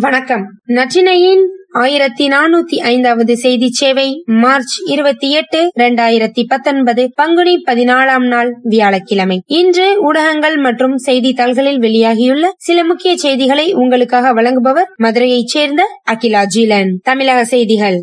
வணக்கம். நற்றினையின் ஆயிரத்தி நானூத்தி ஐந்தாவது செய்தி சேவை மார்ச் இருபத்தி எட்டு இரண்டாயிரத்தி பத்தொன்பது பங்குனி பதினாலாம் நாள் வியாழக்கிழமை. இன்று ஊடகங்கள் மற்றும் செய்தித்தாள்களில் வெளியாகியுள்ள சில முக்கிய செய்திகளை உங்களுக்காக வழங்குபவர் மதுரையைச் சேர்ந்த அகிலா ஜீலன். தமிழக செய்திகள்.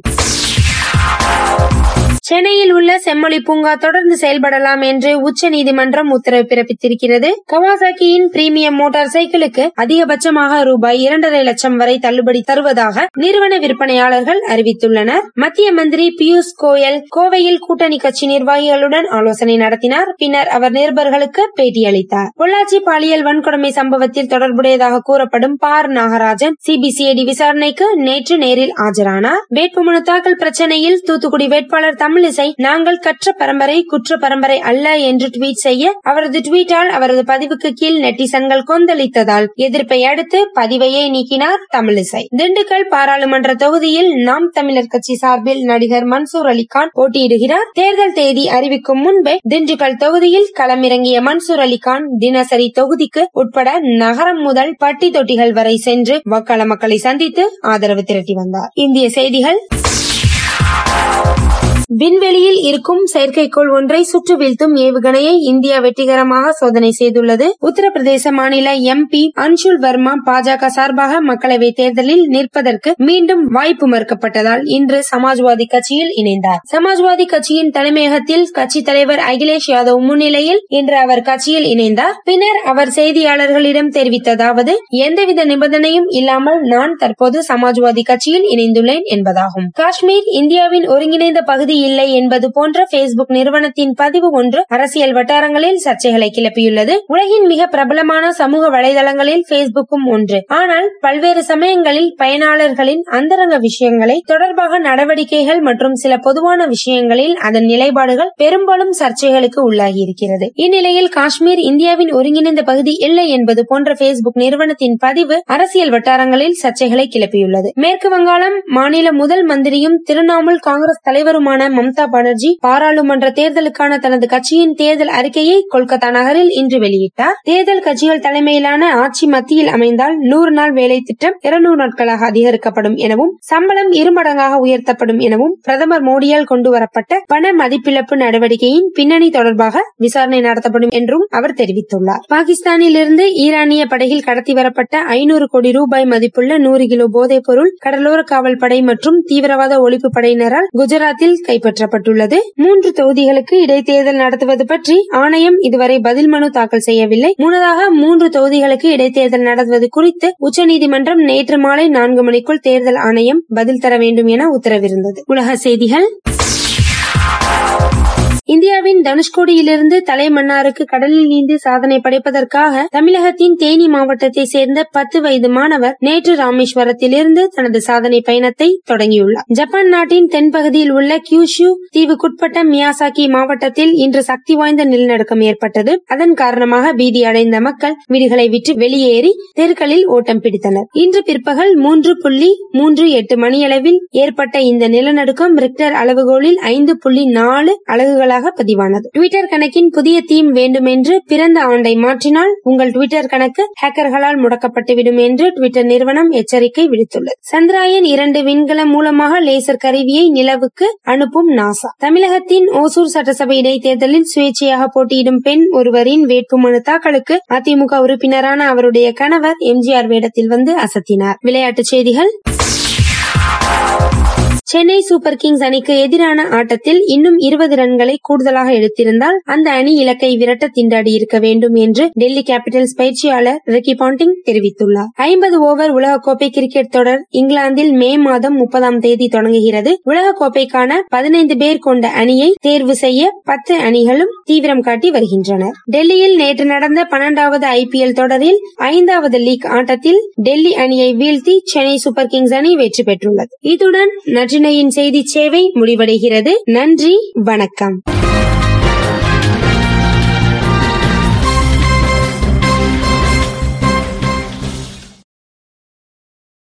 சென்னையில் உள்ள செம்மொழி பூங்கா தொடர்ந்து செயல்படலாம் என்று உச்ச நீதிமன்றம் உத்தரவு பிறப்பித்திருக்கிறது. கவாசாக்கியின் பிரீமியம் மோட்டார் சைக்கிளுக்கு அதிகபட்சமாக ரூபாய் இரண்டரை லட்சம் வரை தள்ளுபடி தருவதாக நிறுவன விற்பனையாளர்கள் அறிவித்துள்ளனர். மத்திய மந்திரி பியூஷ் கோயல் கோவையில் கூட்டணி கட்சி நிர்வாகிகளுடன் ஆலோசனை நடத்தினார். பின்னர் அவர் நிருபர்களுக்கு பேட்டியளித்தார். பொள்ளாச்சி பாலியல் வன்கொடுமை சம்பவத்தில் தொடர்புடையதாக கூறப்படும் பார் நாகராஜன் சிபிசிஐடி விசாரணைக்கு நேற்று நேரில் ஆஜரானார். வேட்புமனு தாக்கல் பிரச்சனையில் தூத்துக்குடி வேட்பாளர் தமிழிசை நாங்கள் கற்ற பரம்பரை குற்ற பரம்பரை அல்ல என்று ட்வீட் செய்ய அவரது ட்வீட்டால் அவரது பதிவுக்கு கீழ் நெட்டிசன்கள் கொந்தளித்ததால் எதிர்ப்பை அடுத்து பதிவையே நீக்கினார் தமிழிசை. திண்டுக்கல் பாராளுமன்ற தொகுதியில் நாம் தமிழர் கட்சி சார்பில் நடிகர் மன்சூர் அலிகான் போட்டியிடுகிறார். தேர்தல் தேதி அறிவிக்கும் முன்பே திண்டுக்கல் தொகுதியில் களமிறங்கிய மன்சூர் அலிகான் தினசரி தொகுதிக்கு உட்பட நகரம் முதல் பட்டி தொட்டிகள் வரை சென்று வக்கால மக்களை சந்தித்து ஆதரவு திரட்டி வந்தார். இந்திய செய்திகள். விண்வெளியில் இருக்கும் செயற்கைக்கோள் ஒன்றை சுற்று வீழ்த்தும் ஏவுகணையை இந்தியா வெற்றிகரமாக சோதனை செய்துள்ளது. உத்தரப்பிரதேச மாநில எம்பி அன்ஷுல் வர்மா பாஜக சார்பாக மக்களவை தேர்தலில் நிற்பதற்கு மீண்டும் வாய்ப்பு மறுக்கப்பட்டதால் இன்று சமாஜ்வாதி கட்சியில் இணைந்தார். சமாஜ்வாதி கட்சியின் தலைமையகத்தில் கட்சி தலைவர் அகிலேஷ் யாதவ் முன்னிலையில் இன்று அவர் கட்சியில் இணைந்தார். பின்னர் அவர் செய்தியாளர்களிடம் தெரிவித்ததாவது எந்தவித நிபந்தனையும் இல்லாமல் நான் தற்போது சமாஜ்வாதி கட்சியில் இணைந்துள்ளேன் என்பதாகும். காஷ்மீர் இந்தியாவின் ஒருங்கிணைந்த பகுதி இல்லை என்பது போன்ற பேஸ்புக் நிறுவனத்தின் பதிவு ஒன்று அரசியல் வட்டாரங்களில் சர்ச்சைகளை கிளப்பியுள்ளது. உலகின் மிக பிரபலமான சமூக வலைதளங்களில் பேஸ்புக்கும் ஒன்று. ஆனால் பல்வேறு சமயங்களில் பயனாளர்களின் அந்தரங்க விஷயங்களை தொடர்பாக நடவடிக்கைகள் மற்றும் சில பொதுவான விஷயங்களில் அதன் நிலைப்பாடுகள் பெரும்பாலும் சர்ச்சைகளுக்கு உள்ளாகி இருக்கிறது. இந்நிலையில் காஷ்மீர் இந்தியாவின் ஒருங்கிணைந்த பகுதி இல்லை என்பது போன்ற பேஸ்புக் நிறுவனத்தின் பதிவு அரசியல் வட்டாரங்களில் சர்ச்சைகளை கிளப்பியுள்ளது. மேற்கு வங்காளம் மாநில முதல் மந்திரியும் திரிணாமுல் காங்கிரஸ் தலைவருமான மம்தா பானர்ஜி பாராளுமன்ற தேர்தலுக்கான தனது கட்சியின் தேர்தல் அறிக்கையை கொல்கத்தா நகரில் இன்று வெளியிட்டார். தேர்தல் கட்சிகள் தலைமையிலான ஆட்சி மத்தியில் அமைந்தால் நூறு நாள் வேலை திட்டம் இருநூறு நாட்களாக அதிகரிக்கப்படும் எனவும் சம்பளம் இருமடங்காக உயர்த்தப்படும் எனவும் பிரதமர் மோடியால் கொண்டுவரப்பட்ட பண மதிப்பிழப்பு நடவடிக்கையின் பின்னணி தொடர்பாக விசாரணை நடத்தப்படும் என்றும் அவர் தெரிவித்துள்ளார். பாகிஸ்தானில் இருந்து ஈரானிய படையில் கடத்தி வரப்பட்ட ஐநூறு கோடி ரூபாய் மதிப்புள்ள நூறு கிலோ போதைப் பொருள் கடலோர காவல் படை மற்றும் தீவிரவாத ஒழிப்பு படையினரால் குஜராத்தில் கைப்பற்றப்பட்டுள்ளது. மூன்று தொகுதிகளுக்கு இடைத்தேர்தல் நடத்துவது பற்றி ஆணையம் இதுவரை பதில் மனு தாக்கல் செய்யவில்லை. முன்னதாக மூன்று தொகுதிகளுக்கு இடைத்தேர்தல் நடத்துவது குறித்து உச்சநீதிமன்றம் நேற்று மாலை நான்கு மணிக்குள் தேர்தல் ஆணையம் பதில் தர வேண்டும் என உத்தரவிருந்தது. உலக செய்திகள். இந்தியாவின் தனுஷ்கோடியிலிருந்து தலைமன்னாருக்கு கடலில் நீந்தி சாதனை படைப்பதற்காக தமிழகத்தின் தேனி மாவட்டத்தை சேர்ந்த பத்து வயது மாணவர் நேற்று ராமேஸ்வரத்திலிருந்து தனது சாதனை பயணத்தை தொடங்கியுள்ளார். ஜப்பான் நாட்டின் தென்பகுதியில் உள்ள கியூஷு தீவுக்குட்பட்ட மியாசாக்கி மாவட்டத்தில் இன்று சக்தி வாய்ந்த நிலநடுக்கம் ஏற்பட்டது. அதன் காரணமாக பீதி அடைந்த மக்கள் வீடுகளை விட்டு வெளியேறி தெருக்களில் ஓட்டம் பிடித்தனர். இன்று பிற்பகல் மூன்று புள்ளி மூன்று எட்டு மணியளவில் ஏற்பட்ட இந்த நிலநடுக்கம் ரிக்டர் அளவுகோலில் ஐந்து புள்ளி நாலு அலகுகளாக பதிவானது. ட்விட்டர் கணக்கின் புதிய தீம் வேண்டும் என்று பிறந்த ஆண்டை மாற்றினால் உங்கள் டுவிட்டர் கணக்கு ஹேக்கர்களால் முடக்கப்பட்டுவிடும் என்று ட்விட்டர் நிறுவனம் எச்சரிக்கை விடுத்துள்ளது. சந்திராயன் இரண்டு விண்கலம் மூலமாக லேசர் கருவியை நிலவுக்கு அனுப்பும் நாசா. தமிழகத்தின் ஓசூர் சட்டசபை இடைத்தேர்தலில் சுயேட்சையாக போட்டியிடும் பெண் ஒருவரின் வேட்புமனு தாக்கலுக்கு அதிமுக உறுப்பினரான அவருடைய கணவர் எம்ஜிஆர் வேடத்தில் வந்து அசத்தினார். விளையாட்டுச் செய்திகள். சென்னை சூப்பர் கிங்ஸ் அணிக்கு எதிரான ஆட்டத்தில் இன்னும் இருபது ரன்களை கூடுதலாக எடுத்திருந்தால் அந்த அணி இலக்கை விரட்ட திண்டாடி இருக்க வேண்டும் என்று டெல்லி கேபிட்டல்ஸ் பயிற்சியாளர் ரிக்கி பாண்டிங் தெரிவித்துள்ளார். ஐம்பது ஓவர் உலகக்கோப்பை கிரிக்கெட் தொடர் இங்கிலாந்தில் மே மாதம் முப்பதாம் தேதி தொடங்குகிறது. உலகக்கோப்பைக்கான பதினைந்து பேர் கொண்ட அணியை தேர்வு செய்ய பத்து அணிகளும் தீவிரம் காட்டி வருகின்றனர். டெல்லியில் நேற்று நடந்த பன்னெண்டாவது ஐபிஎல் தொடரில் ஐந்தாவது லீக் ஆட்டத்தில் டெல்லி அணியை வீழ்த்தி சென்னை சூப்பர் கிங்ஸ் அணி வெற்றி பெற்றுள்ளது. இத்துடன் சென்னையின் செய்தி சேவை முடிவடைகிறது. நன்றி வணக்கம்.